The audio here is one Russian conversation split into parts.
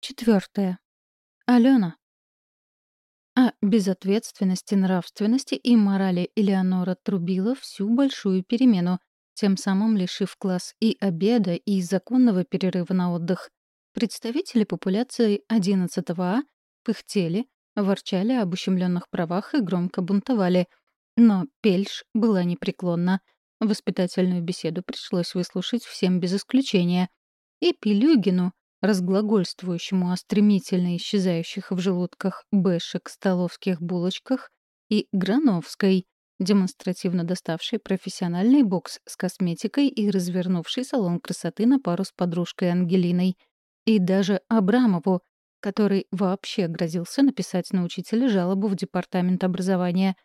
Четвертое. Алена. О безответственности, нравственности и морали Элеонора трубила всю большую перемену, тем самым лишив класс и обеда, и законного перерыва на отдых. Представители популяции 11 А пыхтели, ворчали об ущемленных правах и громко бунтовали. Но Пельш была непреклонна. Воспитательную беседу пришлось выслушать всем без исключения. И Пилюгину, разглагольствующему о стремительно исчезающих в желудках бэшек столовских булочках, и Грановской, демонстративно доставшей профессиональный бокс с косметикой и развернувший салон красоты на пару с подружкой Ангелиной, и даже Абрамову, который вообще грозился написать на учителя жалобу в департамент образования.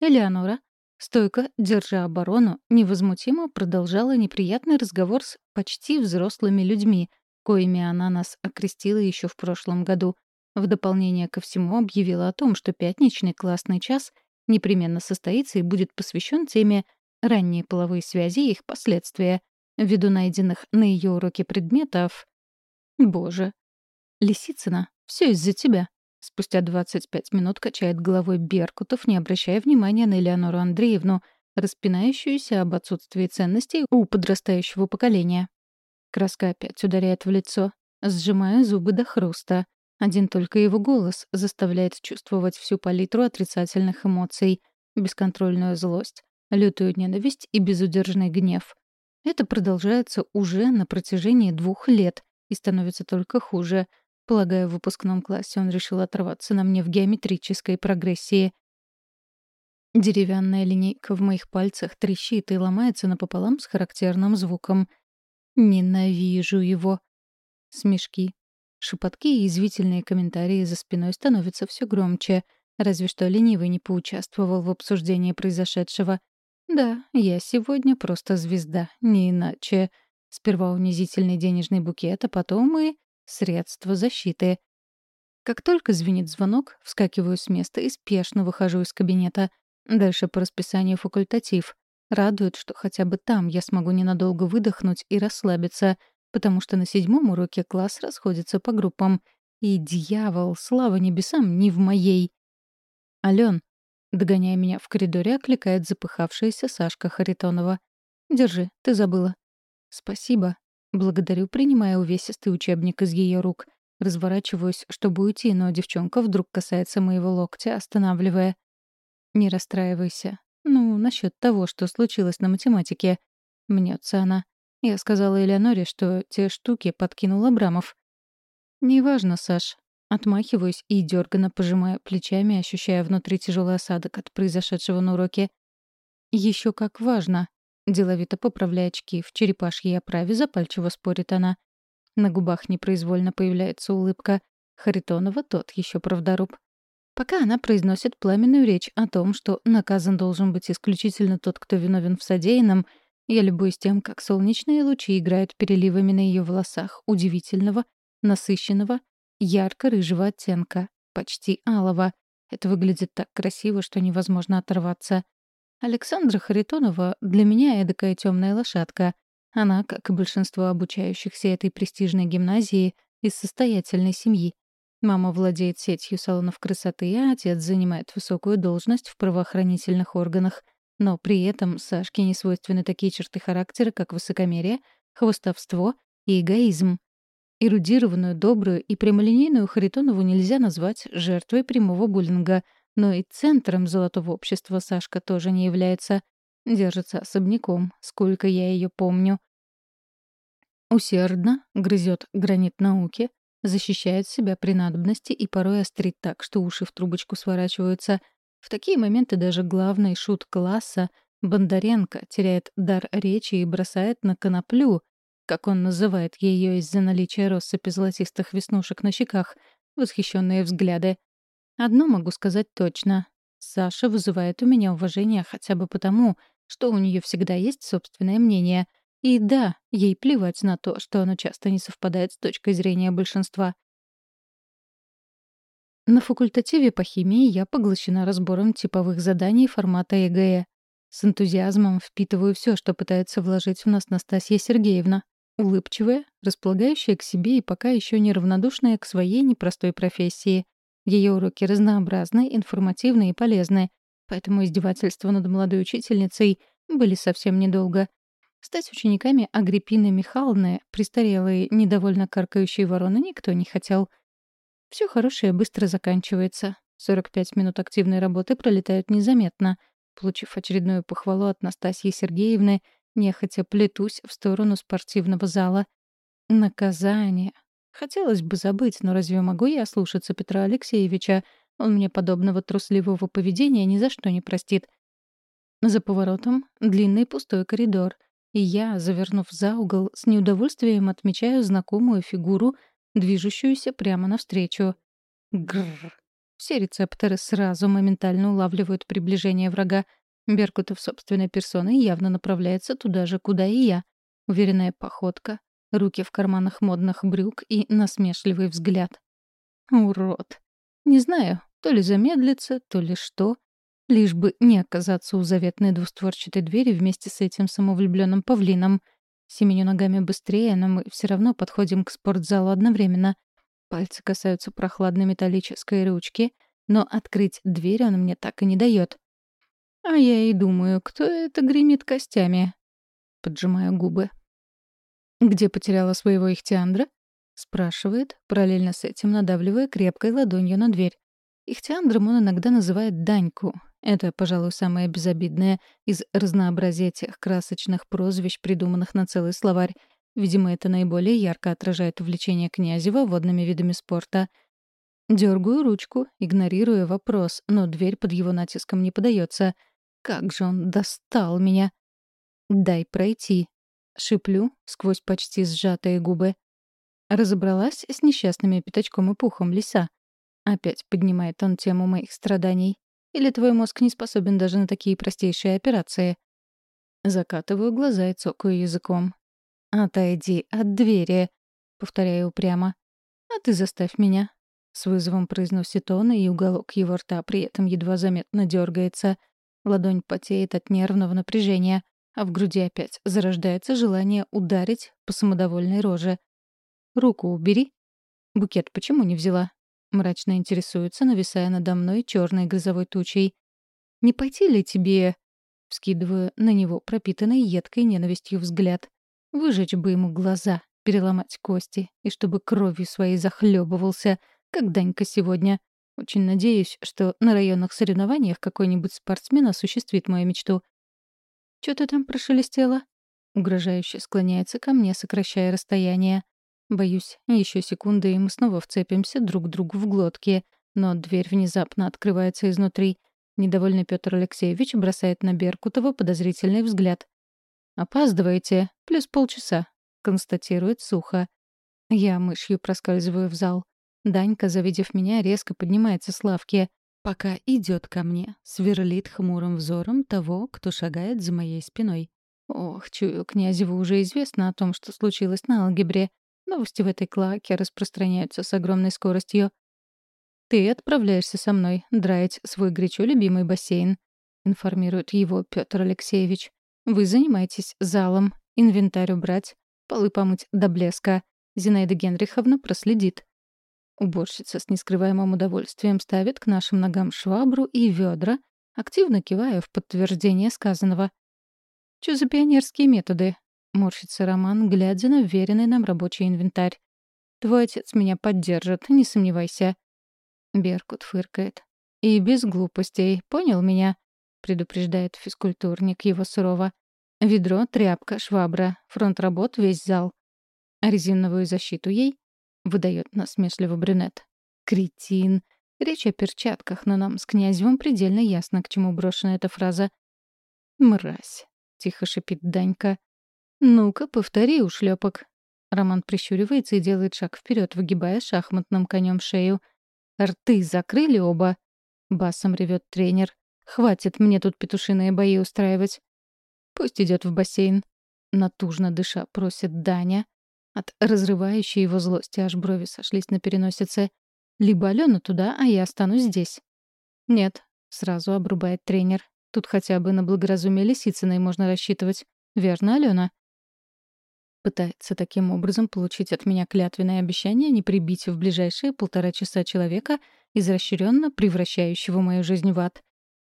Элеонора, стойко держа оборону, невозмутимо продолжала неприятный разговор с почти взрослыми людьми — коими она нас окрестила еще в прошлом году. В дополнение ко всему объявила о том, что пятничный классный час непременно состоится и будет посвящен теме «Ранние половые связи и их последствия», ввиду найденных на ее уроке предметов. Боже. Лисицына, все из-за тебя. Спустя 25 минут качает головой Беркутов, не обращая внимания на Элеонору Андреевну, распинающуюся об отсутствии ценностей у подрастающего поколения. Краска опять ударяет в лицо, сжимая зубы до хруста. Один только его голос заставляет чувствовать всю палитру отрицательных эмоций, бесконтрольную злость, лютую ненависть и безудержный гнев. Это продолжается уже на протяжении двух лет и становится только хуже. Полагаю, в выпускном классе он решил оторваться на мне в геометрической прогрессии. Деревянная линейка в моих пальцах трещит и ломается напополам с характерным звуком — Ненавижу его. Смешки. Шепотки и извительные комментарии за спиной становятся все громче, разве что ленивый не поучаствовал в обсуждении произошедшего. Да, я сегодня просто звезда, не иначе. Сперва унизительный денежный букет, а потом и средства защиты. Как только звенит звонок, вскакиваю с места и спешно выхожу из кабинета. Дальше по расписанию факультатив. Радует, что хотя бы там я смогу ненадолго выдохнуть и расслабиться, потому что на седьмом уроке класс расходится по группам. И дьявол, слава небесам, не в моей. «Алён», догоняя меня в коридоре, окликает запыхавшаяся Сашка Харитонова. «Держи, ты забыла». «Спасибо». Благодарю, принимая увесистый учебник из ее рук. Разворачиваюсь, чтобы уйти, но девчонка вдруг касается моего локтя, останавливая. «Не расстраивайся. «Ну, насчет того, что случилось на математике». Мнется она. Я сказала Элеоноре, что те штуки подкинул Абрамов. «Неважно, Саш». Отмахиваюсь и дёрганно пожимаю плечами, ощущая внутри тяжелый осадок от произошедшего на уроке. Еще как важно», — деловито поправляя очки в черепашьей оправе, запальчиво спорит она. На губах непроизвольно появляется улыбка. Харитонова тот еще правдоруб. Пока она произносит пламенную речь о том, что наказан должен быть исключительно тот, кто виновен в содеянном, я любуюсь тем, как солнечные лучи играют переливами на ее волосах удивительного, насыщенного, ярко-рыжего оттенка, почти алого. Это выглядит так красиво, что невозможно оторваться. Александра Харитонова для меня эдакая темная лошадка. Она, как и большинство обучающихся этой престижной гимназии, из состоятельной семьи. Мама владеет сетью салонов красоты, а отец занимает высокую должность в правоохранительных органах. Но при этом Сашке не свойственны такие черты характера, как высокомерие, хвостовство и эгоизм. Эрудированную, добрую и прямолинейную Харитонову нельзя назвать жертвой прямого буллинга, но и центром золотого общества Сашка тоже не является. Держится особняком, сколько я ее помню. Усердно грызет гранит науки, защищает себя при надобности и порой острит так, что уши в трубочку сворачиваются. В такие моменты даже главный шут класса, Бондаренко, теряет дар речи и бросает на коноплю, как он называет ее из-за наличия россыпи золотистых веснушек на щеках, восхищенные взгляды. Одно могу сказать точно. Саша вызывает у меня уважение хотя бы потому, что у нее всегда есть собственное мнение — и да, ей плевать на то, что оно часто не совпадает с точкой зрения большинства. На факультативе по химии я поглощена разбором типовых заданий формата ЕГЭ. С энтузиазмом впитываю все, что пытается вложить в нас Настасья Сергеевна. Улыбчивая, располагающая к себе и пока еще неравнодушная к своей непростой профессии. Ее уроки разнообразны, информативны и полезны, поэтому издевательства над молодой учительницей были совсем недолго. Стать учениками Агриппины Михайловны, престарелые, недовольно каркающие вороны, никто не хотел. Все хорошее быстро заканчивается. 45 минут активной работы пролетают незаметно. Получив очередную похвалу от Настасьи Сергеевны, нехотя плетусь в сторону спортивного зала. Наказание. Хотелось бы забыть, но разве могу я слушаться Петра Алексеевича? Он мне подобного трусливого поведения ни за что не простит. За поворотом длинный пустой коридор — и я, завернув за угол, с неудовольствием отмечаю знакомую фигуру, движущуюся прямо навстречу. Гррр. Все рецепторы сразу моментально улавливают приближение врага. Беркутов собственной персоной явно направляется туда же, куда и я. Уверенная походка, руки в карманах модных брюк и насмешливый взгляд. Урод. Не знаю, то ли замедлится, то ли что, Лишь бы не оказаться у заветной двустворчатой двери вместе с этим самовлюбленным павлином. Семеню ногами быстрее, но мы все равно подходим к спортзалу одновременно. Пальцы касаются прохладной металлической ручки, но открыть дверь он мне так и не дает. А я и думаю, кто это гремит костями? Поджимаю губы. «Где потеряла своего ихтиандра?» — спрашивает, параллельно с этим надавливая крепкой ладонью на дверь. Ихтиандром он иногда называет Даньку, это, пожалуй, самое безобидное из разнообразия тех красочных прозвищ, придуманных на целый словарь. Видимо, это наиболее ярко отражает увлечение Князева водными видами спорта. Дергаю ручку, игнорируя вопрос, но дверь под его натиском не подается. Как же он достал меня! «Дай пройти», — шиплю сквозь почти сжатые губы. Разобралась с несчастными пятачком и пухом лиса. Опять поднимает он тему моих страданий. Или твой мозг не способен даже на такие простейшие операции? Закатываю глаза и цокаю языком. «Отойди от двери», — повторяю упрямо. «А ты заставь меня». С вызовом произносит он, и уголок его рта при этом едва заметно дергается. Ладонь потеет от нервного напряжения, а в груди опять зарождается желание ударить по самодовольной роже. «Руку убери». «Букет почему не взяла?» Мрачно интересуется, нависая надо мной черной грозовой тучей. «Не пойти ли тебе...» Вскидываю на него пропитанный едкой ненавистью взгляд. Выжечь бы ему глаза, переломать кости, и чтобы кровью своей захлебывался, как Данька сегодня. Очень надеюсь, что на районных соревнованиях какой-нибудь спортсмен осуществит мою мечту. «Чё ты там прошелестела?» Угрожающе склоняется ко мне, сокращая расстояние. Боюсь, еще секунды, и мы снова вцепимся друг другу в глотки. Но дверь внезапно открывается изнутри. Недовольный Петр Алексеевич бросает на Беркутова подозрительный взгляд. «Опаздываете. Плюс полчаса», — констатирует сухо. Я мышью проскальзываю в зал. Данька, завидев меня, резко поднимается с лавки, пока идет ко мне, сверлит хмурым взором того, кто шагает за моей спиной. Ох, чую, князеву уже известно о том, что случилось на алгебре. Новости в этой клаке распространяются с огромной скоростью. «Ты отправляешься со мной драить свой горячо любимый бассейн», — информирует его Петр Алексеевич. «Вы занимаетесь залом, инвентарь убрать, полы помыть до блеска. Зинаида Генриховна проследит». Уборщица с нескрываемым удовольствием ставит к нашим ногам швабру и ведра, активно кивая в подтверждение сказанного. «Чё за пионерские методы? Морщится Роман, глядя на вверенный нам рабочий инвентарь. «Твой отец меня поддержит, не сомневайся». Беркут фыркает. «И без глупостей, понял меня?» — предупреждает физкультурник его сурово. «Ведро, тряпка, швабра, фронт работ, весь зал. Резиновую защиту ей?» — выдает насмешливо брюнет. «Кретин!» Речь о перчатках, но нам с князем предельно ясно, к чему брошена эта фраза. «Мразь!» — тихо шипит Данька. «Ну-ка, повтори, ушлепок». Роман прищуривается и делает шаг вперед, выгибая шахматным конем шею. «Рты закрыли оба?» — басом ревет тренер. «Хватит мне тут петушиные бои устраивать». «Пусть идет в бассейн». Натужно дыша просит Даня. От разрывающей его злости аж брови сошлись на переносице. «Либо Алена туда, а я останусь здесь». «Нет», — сразу обрубает тренер. «Тут хотя бы на благоразумие Лисицыной можно рассчитывать. Верно, Алена?» Пытается таким образом получить от меня клятвенное обещание не прибить в ближайшие полтора часа человека, изращенно превращающего мою жизнь в ад.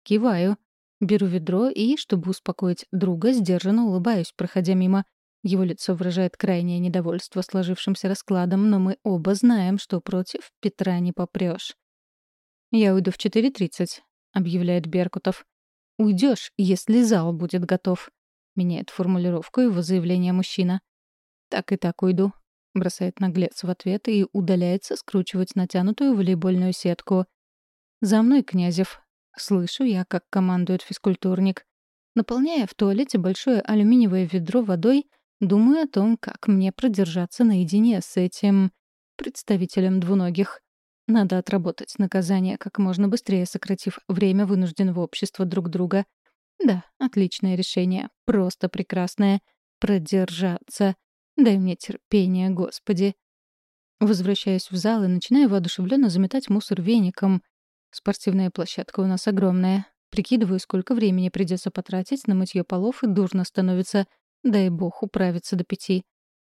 Киваю. Беру ведро и, чтобы успокоить друга, сдержанно улыбаюсь, проходя мимо. Его лицо выражает крайнее недовольство сложившимся раскладом, но мы оба знаем, что против Петра не попрёшь. «Я уйду в 4.30», — объявляет Беркутов. «Уйдёшь, если зал будет готов», — меняет формулировку его заявления мужчина. «Так и так уйду», — бросает наглец в ответ и удаляется скручивать натянутую волейбольную сетку. «За мной, Князев», — слышу я, как командует физкультурник. Наполняя в туалете большое алюминиевое ведро водой, Думаю о том, как мне продержаться наедине с этим представителем двуногих. Надо отработать наказание как можно быстрее, сократив время вынужденного общества друг друга. Да, отличное решение. Просто прекрасное. Продержаться. Дай мне терпение, Господи. Возвращаюсь в зал и начинаю воодушевленно заметать мусор веником. Спортивная площадка у нас огромная. Прикидываю, сколько времени придется потратить на мытье полов, и дурно становится — Дай бог управиться до пяти.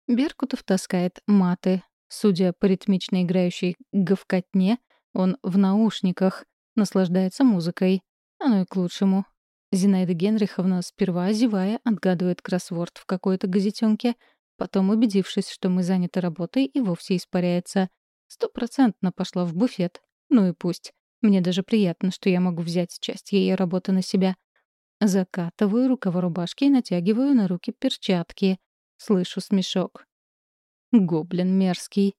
Беркутов таскает маты. Судя по ритмично играющей говкотне, он в наушниках, наслаждается музыкой. Оно и к лучшему. Зинаида Генриховна, сперва зевая, отгадывает кроссворд в какой-то газетенке, потом, убедившись, что мы заняты работой, и вовсе испаряется. Стопроцентно пошла в буфет. Ну и пусть. Мне даже приятно, что я могу взять часть ее работы на себя. Закатываю рукава рубашки и натягиваю на руки перчатки. Слышу смешок. Гоблин мерзкий.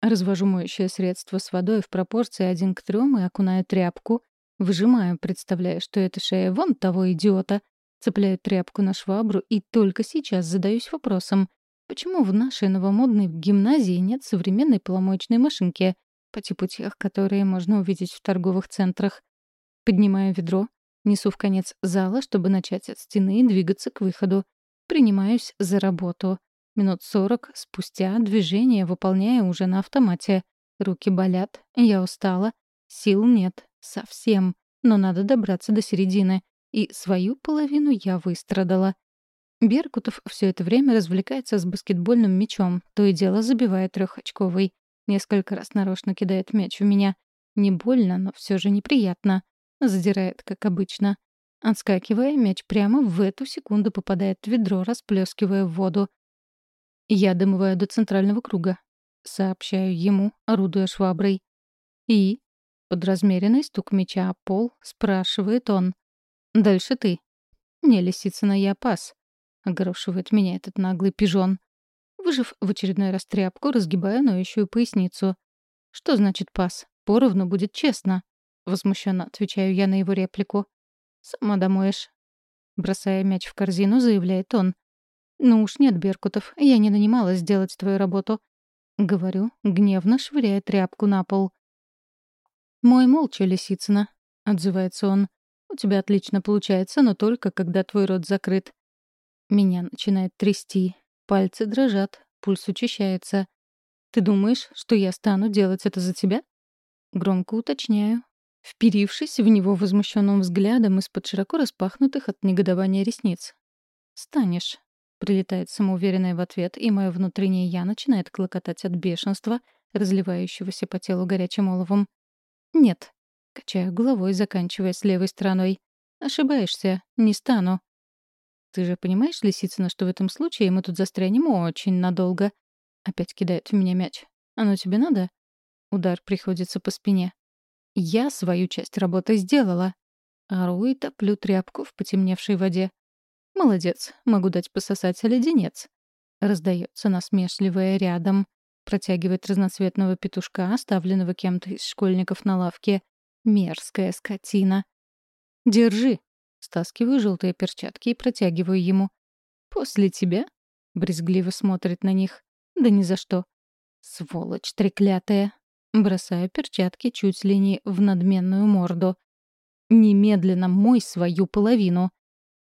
Развожу моющее средство с водой в пропорции один к трем и окунаю тряпку. Выжимаю, представляя, что это шея вон того идиота. Цепляю тряпку на швабру и только сейчас задаюсь вопросом, почему в нашей новомодной гимназии нет современной поломоечной машинки по типу тех, которые можно увидеть в торговых центрах. Поднимаю ведро, Несу в конец зала, чтобы начать от стены и двигаться к выходу. Принимаюсь за работу. Минут сорок спустя движение выполняю уже на автомате. Руки болят, я устала. Сил нет. Совсем. Но надо добраться до середины. И свою половину я выстрадала. Беркутов все это время развлекается с баскетбольным мячом, то и дело забивает трехочковый. Несколько раз нарочно кидает мяч в меня. Не больно, но все же неприятно. Задирает, как обычно. Отскакивая, мяч прямо в эту секунду попадает в ведро, расплескивая в воду. Я домываю до центрального круга. Сообщаю ему, орудуя шваброй. И, под размеренный стук мяча о пол, спрашивает он. «Дальше ты». «Не, Лисицына, я пас», — огорошивает меня этот наглый пижон. Выжив в очередной раз тряпку, разгибаю ноющую поясницу. «Что значит пас? Поровну будет честно». Возмущенно отвечаю я на его реплику. «Сама домоешь». Бросая мяч в корзину, заявляет он. «Ну уж нет, Беркутов, я не нанималась сделать твою работу». Говорю, гневно швыряя тряпку на пол. «Мой молча, Лисицына», — отзывается он. «У тебя отлично получается, но только когда твой рот закрыт». Меня начинает трясти. Пальцы дрожат, пульс учащается. «Ты думаешь, что я стану делать это за тебя?» Громко уточняю, вперившись в него возмущенным взглядом из-под широко распахнутых от негодования ресниц. «Станешь», — прилетает самоуверенная в ответ, и мое внутреннее «я» начинает клокотать от бешенства, разливающегося по телу горячим оловом. «Нет», — качаю головой, заканчивая с левой стороной. «Ошибаешься, не стану». «Ты же понимаешь, Лисицына, что в этом случае мы тут застрянем очень надолго?» Опять кидает в меня мяч. «Оно тебе надо?» Удар приходится по спине. Я свою часть работы сделала. Ору и топлю тряпку в потемневшей воде. Молодец, могу дать пососать леденец. Раздается насмешливая рядом. Протягивает разноцветного петушка, оставленного кем-то из школьников на лавке. Мерзкая скотина. «Держи!» Стаскиваю желтые перчатки и протягиваю ему. «После тебя?» — брезгливо смотрит на них. «Да ни за что». «Сволочь треклятая!» Бросаю перчатки чуть ли не в надменную морду. «Немедленно мой свою половину!»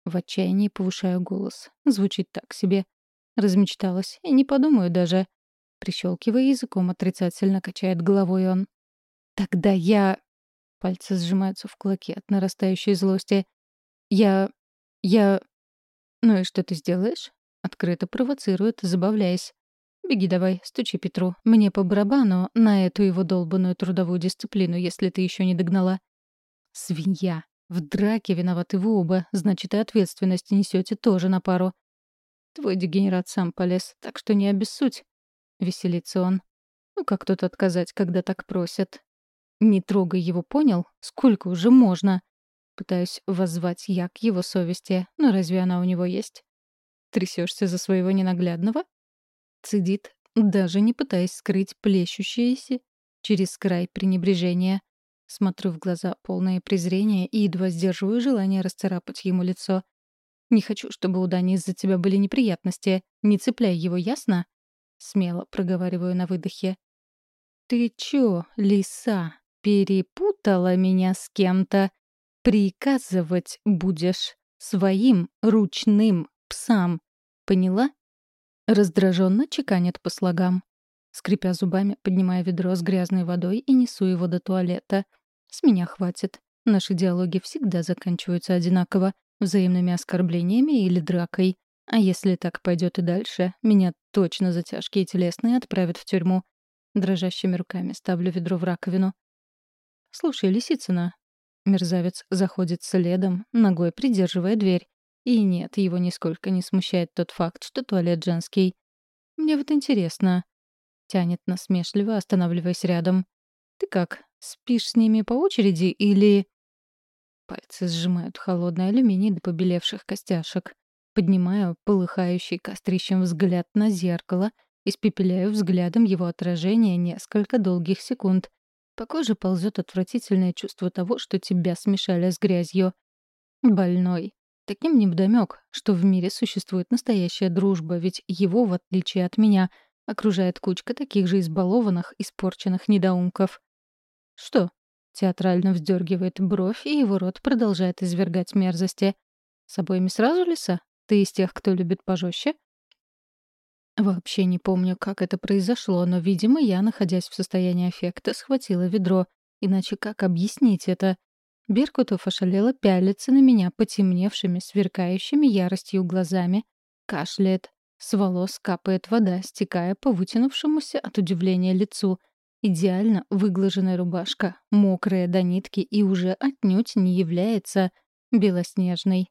В отчаянии повышаю голос. Звучит так себе. Размечталась. И не подумаю даже. Прищелкивая языком, отрицательно качает головой он. «Тогда я...» Пальцы сжимаются в кулаки от нарастающей злости. «Я... я...» «Ну и что ты сделаешь?» открыто провоцирует, забавляясь. «Беги давай, стучи Петру. Мне по барабану на эту его долбанную трудовую дисциплину, если ты еще не догнала». «Свинья. В драке виноваты вы оба, значит, и ответственность несете тоже на пару». «Твой дегенерат сам полез, так что не обессудь», — веселится он. «Ну как тут отказать, когда так просят?» «Не трогай его, понял? Сколько уже можно?» Пытаюсь воззвать я к его совести, но разве она у него есть? Трясешься за своего ненаглядного? Цедит, даже не пытаясь скрыть плещущееся через край пренебрежения. Смотрю в глаза полное презрения и едва сдерживаю желание расцарапать ему лицо. «Не хочу, чтобы у Дани из-за тебя были неприятности. Не цепляй его, ясно?» Смело проговариваю на выдохе. «Ты чё, лиса, перепутала меня с кем-то? Приказывать будешь своим ручным псам. Поняла? Раздраженно чеканит по слогам. Скрипя зубами, поднимая ведро с грязной водой и несу его до туалета. С меня хватит. Наши диалоги всегда заканчиваются одинаково, взаимными оскорблениями или дракой. А если так пойдет и дальше, меня точно за тяжкие телесные отправят в тюрьму. Дрожащими руками ставлю ведро в раковину. «Слушай, Лисицына, Мерзавец заходит следом, ногой придерживая дверь. И нет, его нисколько не смущает тот факт, что туалет женский. Мне вот интересно. Тянет насмешливо, останавливаясь рядом. Ты как, спишь с ними по очереди или... Пальцы сжимают холодный алюминий до побелевших костяшек. Поднимаю полыхающий кострищем взгляд на зеркало, испепеляю взглядом его отражение несколько долгих секунд, по коже ползет отвратительное чувство того, что тебя смешали с грязью. Больной. Таким невдомёк, что в мире существует настоящая дружба, ведь его, в отличие от меня, окружает кучка таких же избалованных, испорченных недоумков. «Что?» — театрально вздергивает бровь, и его рот продолжает извергать мерзости. «С обоими сразу, Лиса? Ты из тех, кто любит пожестче?» Вообще не помню, как это произошло, но, видимо, я, находясь в состоянии аффекта, схватила ведро. Иначе как объяснить это? Беркутов ошалело пялится на меня потемневшими, сверкающими яростью глазами. Кашляет. С волос капает вода, стекая по вытянувшемуся от удивления лицу. Идеально выглаженная рубашка, мокрая до нитки и уже отнюдь не является белоснежной.